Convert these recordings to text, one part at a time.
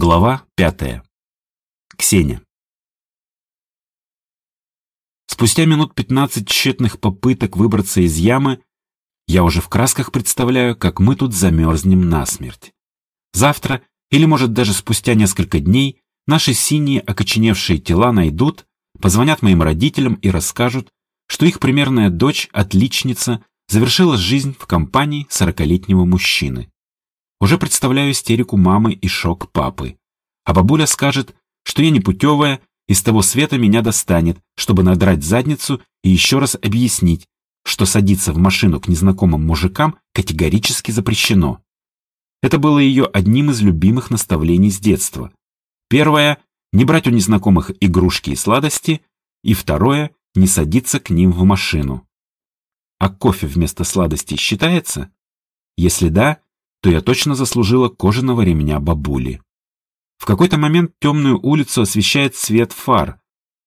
Глава пятая. Ксения. Спустя минут пятнадцать тщетных попыток выбраться из ямы, я уже в красках представляю, как мы тут замерзнем насмерть. Завтра, или может даже спустя несколько дней, наши синие окоченевшие тела найдут, позвонят моим родителям и расскажут, что их примерная дочь, отличница, завершила жизнь в компании сорокалетнего мужчины. Уже представляю истерику мамы и шок папы. А бабуля скажет, что я непутевая, и с того света меня достанет, чтобы надрать задницу и еще раз объяснить, что садиться в машину к незнакомым мужикам категорически запрещено. Это было ее одним из любимых наставлений с детства. Первое – не брать у незнакомых игрушки и сладости, и второе – не садиться к ним в машину. А кофе вместо сладостей считается? Если да, то я точно заслужила кожаного ремня бабули. В какой-то момент темную улицу освещает свет фар,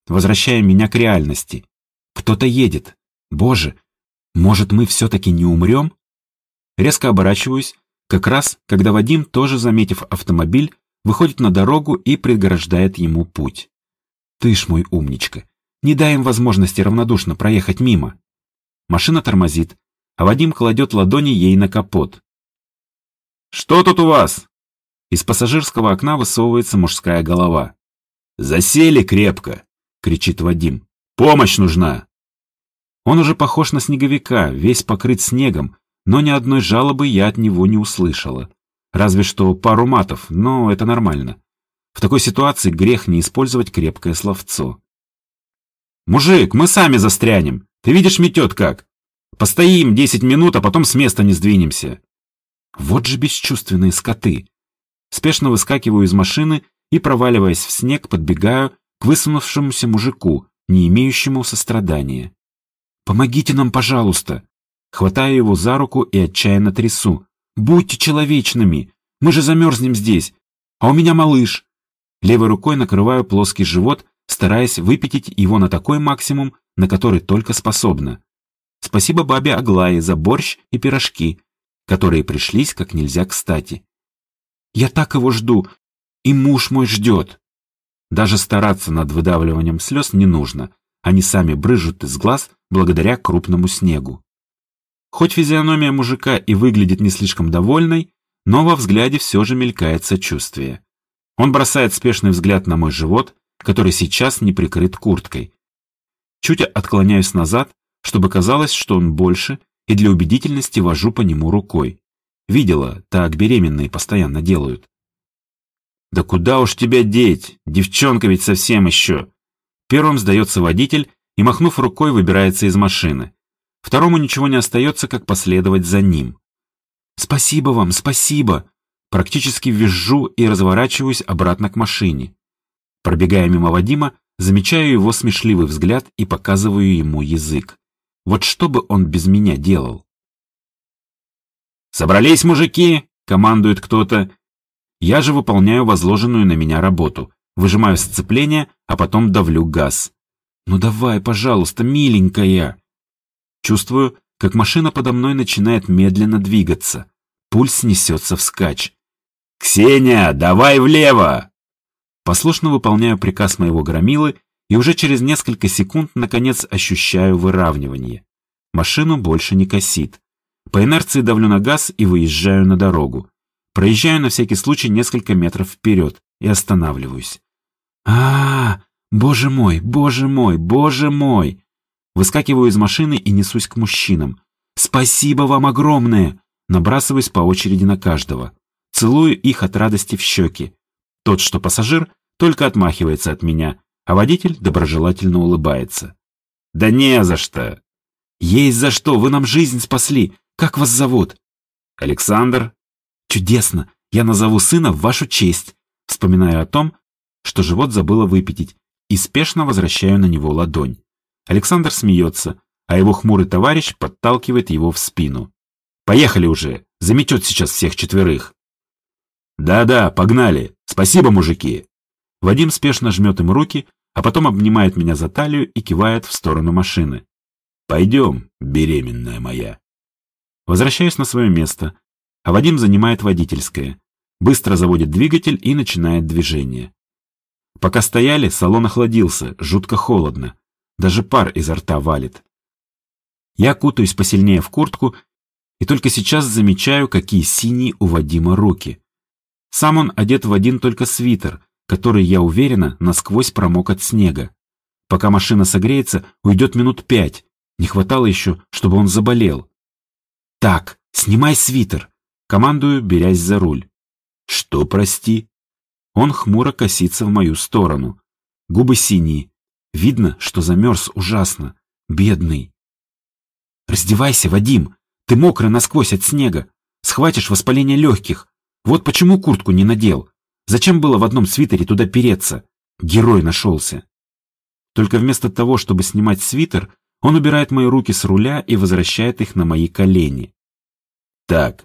возвращая меня к реальности. Кто-то едет. Боже, может, мы все-таки не умрем? Резко оборачиваюсь, как раз, когда Вадим, тоже заметив автомобиль, выходит на дорогу и преграждает ему путь. Ты ж мой умничка, не дай им возможности равнодушно проехать мимо. Машина тормозит, а Вадим кладет ладони ей на капот. «Что тут у вас?» Из пассажирского окна высовывается мужская голова. «Засели крепко!» — кричит Вадим. «Помощь нужна!» Он уже похож на снеговика, весь покрыт снегом, но ни одной жалобы я от него не услышала. Разве что пару матов, но это нормально. В такой ситуации грех не использовать крепкое словцо. «Мужик, мы сами застрянем!» Ты видишь, метет как. Постоим десять минут, а потом с места не сдвинемся. Вот же бесчувственные скоты. Спешно выскакиваю из машины и, проваливаясь в снег, подбегаю к высунувшемуся мужику, не имеющему сострадания. «Помогите нам, пожалуйста!» Хватаю его за руку и отчаянно трясу. «Будьте человечными! Мы же замерзнем здесь! А у меня малыш!» Левой рукой накрываю плоский живот, стараясь выпятить его на такой максимум, на который только способна. Спасибо бабе Аглае за борщ и пирожки, которые пришлись как нельзя кстати. Я так его жду, и муж мой ждет. Даже стараться над выдавливанием слез не нужно, они сами брыжут из глаз благодаря крупному снегу. Хоть физиономия мужика и выглядит не слишком довольной, но во взгляде все же мелькает сочувствие. Он бросает спешный взгляд на мой живот, который сейчас не прикрыт курткой, Чуть отклоняюсь назад, чтобы казалось, что он больше, и для убедительности вожу по нему рукой. Видела, так беременные постоянно делают. «Да куда уж тебя деть? Девчонка ведь совсем еще!» Первым сдается водитель и, махнув рукой, выбирается из машины. Второму ничего не остается, как последовать за ним. «Спасибо вам, спасибо!» Практически визжу и разворачиваюсь обратно к машине. Пробегая мимо Вадима, Замечаю его смешливый взгляд и показываю ему язык. Вот что бы он без меня делал? «Собрались, мужики!» — командует кто-то. Я же выполняю возложенную на меня работу. Выжимаю сцепление, а потом давлю газ. «Ну давай, пожалуйста, миленькая!» Чувствую, как машина подо мной начинает медленно двигаться. Пульс несется вскачь. «Ксения, давай влево!» Послушно выполняю приказ моего громилы и уже через несколько секунд наконец ощущаю выравнивание. Машину больше не косит. По инерции давлю на газ и выезжаю на дорогу. Проезжаю на всякий случай несколько метров вперед и останавливаюсь. а, -а, -а Боже мой, боже мой, боже мой! Выскакиваю из машины и несусь к мужчинам. «Спасибо вам огромное!» Набрасываюсь по очереди на каждого. Целую их от радости в щеки. Тот, что пассажир, только отмахивается от меня, а водитель доброжелательно улыбается. «Да не за что!» «Есть за что! Вы нам жизнь спасли! Как вас зовут?» «Александр». «Чудесно! Я назову сына в вашу честь!» Вспоминаю о том, что живот забыла выпятить, и спешно возвращаю на него ладонь. Александр смеется, а его хмурый товарищ подталкивает его в спину. «Поехали уже! Заметет сейчас всех четверых!» «Да-да, погнали! Спасибо, мужики!» Вадим спешно жмет им руки, а потом обнимает меня за талию и кивает в сторону машины. «Пойдем, беременная моя». Возвращаюсь на свое место, а Вадим занимает водительское. быстро заводит двигатель и начинает движение. Пока стояли, салон охладился, жутко холодно. Даже пар изо рта валит. Я кутаюсь посильнее в куртку и только сейчас замечаю, какие синие у Вадима руки. Сам он одет в один только свитер, который, я уверена, насквозь промок от снега. Пока машина согреется, уйдет минут пять. Не хватало еще, чтобы он заболел. «Так, снимай свитер!» Командую, берясь за руль. «Что, прости?» Он хмуро косится в мою сторону. Губы синие. Видно, что замерз ужасно. Бедный. «Раздевайся, Вадим! Ты мокрый насквозь от снега. Схватишь воспаление легких. Вот почему куртку не надел. Зачем было в одном свитере туда переться? Герой нашелся». Только вместо того, чтобы снимать свитер, он убирает мои руки с руля и возвращает их на мои колени. «Так,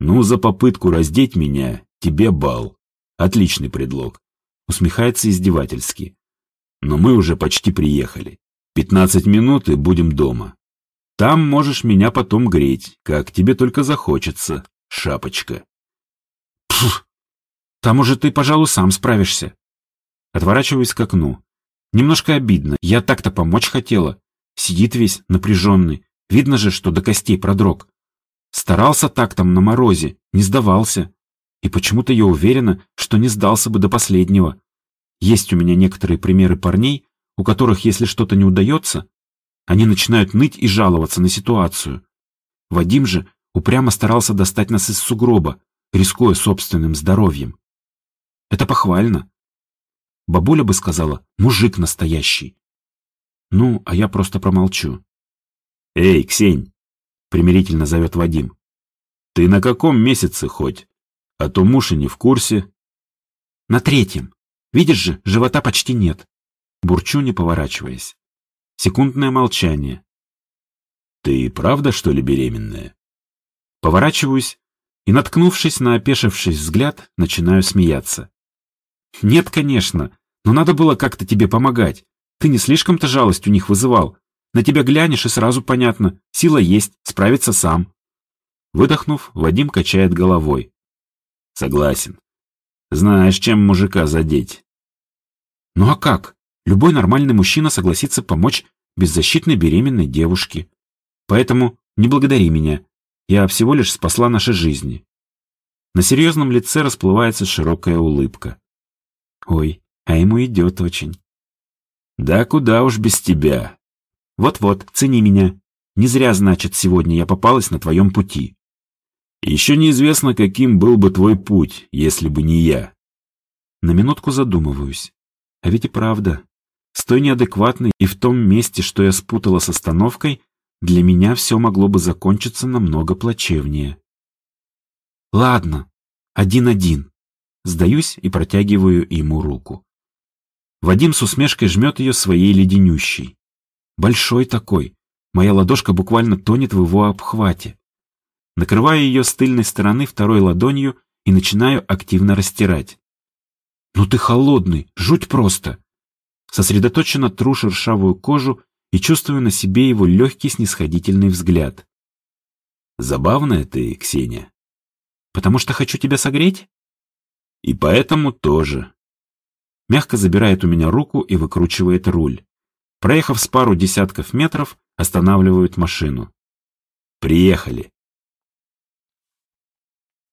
ну за попытку раздеть меня тебе бал. Отличный предлог. Усмехается издевательски. Но мы уже почти приехали. Пятнадцать минут и будем дома. Там можешь меня потом греть, как тебе только захочется, шапочка. Пф, там уже ты, пожалуй, сам справишься. Отворачиваюсь к окну. Немножко обидно. Я так-то помочь хотела. Сидит весь напряженный. Видно же, что до костей продрог. Старался так там на морозе, не сдавался. И почему-то я уверена, что не сдался бы до последнего. Есть у меня некоторые примеры парней, у которых, если что-то не удается, они начинают ныть и жаловаться на ситуацию. Вадим же упрямо старался достать нас из сугроба, рискуя собственным здоровьем. Это похвально. Бабуля бы сказала, мужик настоящий. Ну, а я просто промолчу. «Эй, Ксень!» — примирительно зовет Вадим. «Ты на каком месяце хоть? А то муж и не в курсе». «На третьем. Видишь же, живота почти нет». Бурчу, не поворачиваясь. Секундное молчание. «Ты правда, что ли, беременная?» Поворачиваюсь и, наткнувшись на опешивший взгляд, начинаю смеяться. «Нет, конечно, но надо было как-то тебе помогать. Ты не слишком-то жалость у них вызывал. На тебя глянешь, и сразу понятно. Сила есть, справиться сам». Выдохнув, Вадим качает головой. «Согласен. Знаешь, чем мужика задеть». «Ну а как? Любой нормальный мужчина согласится помочь беззащитной беременной девушке. Поэтому не благодари меня. Я всего лишь спасла наши жизни». На серьезном лице расплывается широкая улыбка. Ой, а ему идет очень. Да куда уж без тебя. Вот-вот, цени меня. Не зря, значит, сегодня я попалась на твоем пути. Еще неизвестно, каким был бы твой путь, если бы не я. На минутку задумываюсь. А ведь и правда. С той неадекватной и в том месте, что я спутала с остановкой, для меня все могло бы закончиться намного плачевнее. Ладно, один-один. Сдаюсь и протягиваю ему руку. Вадим с усмешкой жмет ее своей леденющей. Большой такой. Моя ладошка буквально тонет в его обхвате. Накрываю ее с тыльной стороны второй ладонью и начинаю активно растирать. «Ну ты холодный, жуть просто!» Сосредоточенно тру шершавую кожу и чувствую на себе его легкий снисходительный взгляд. «Забавная ты, Ксения». «Потому что хочу тебя согреть?» «И поэтому тоже мягко забирает у меня руку и выкручивает руль. Проехав с пару десятков метров, останавливают машину. «Приехали!»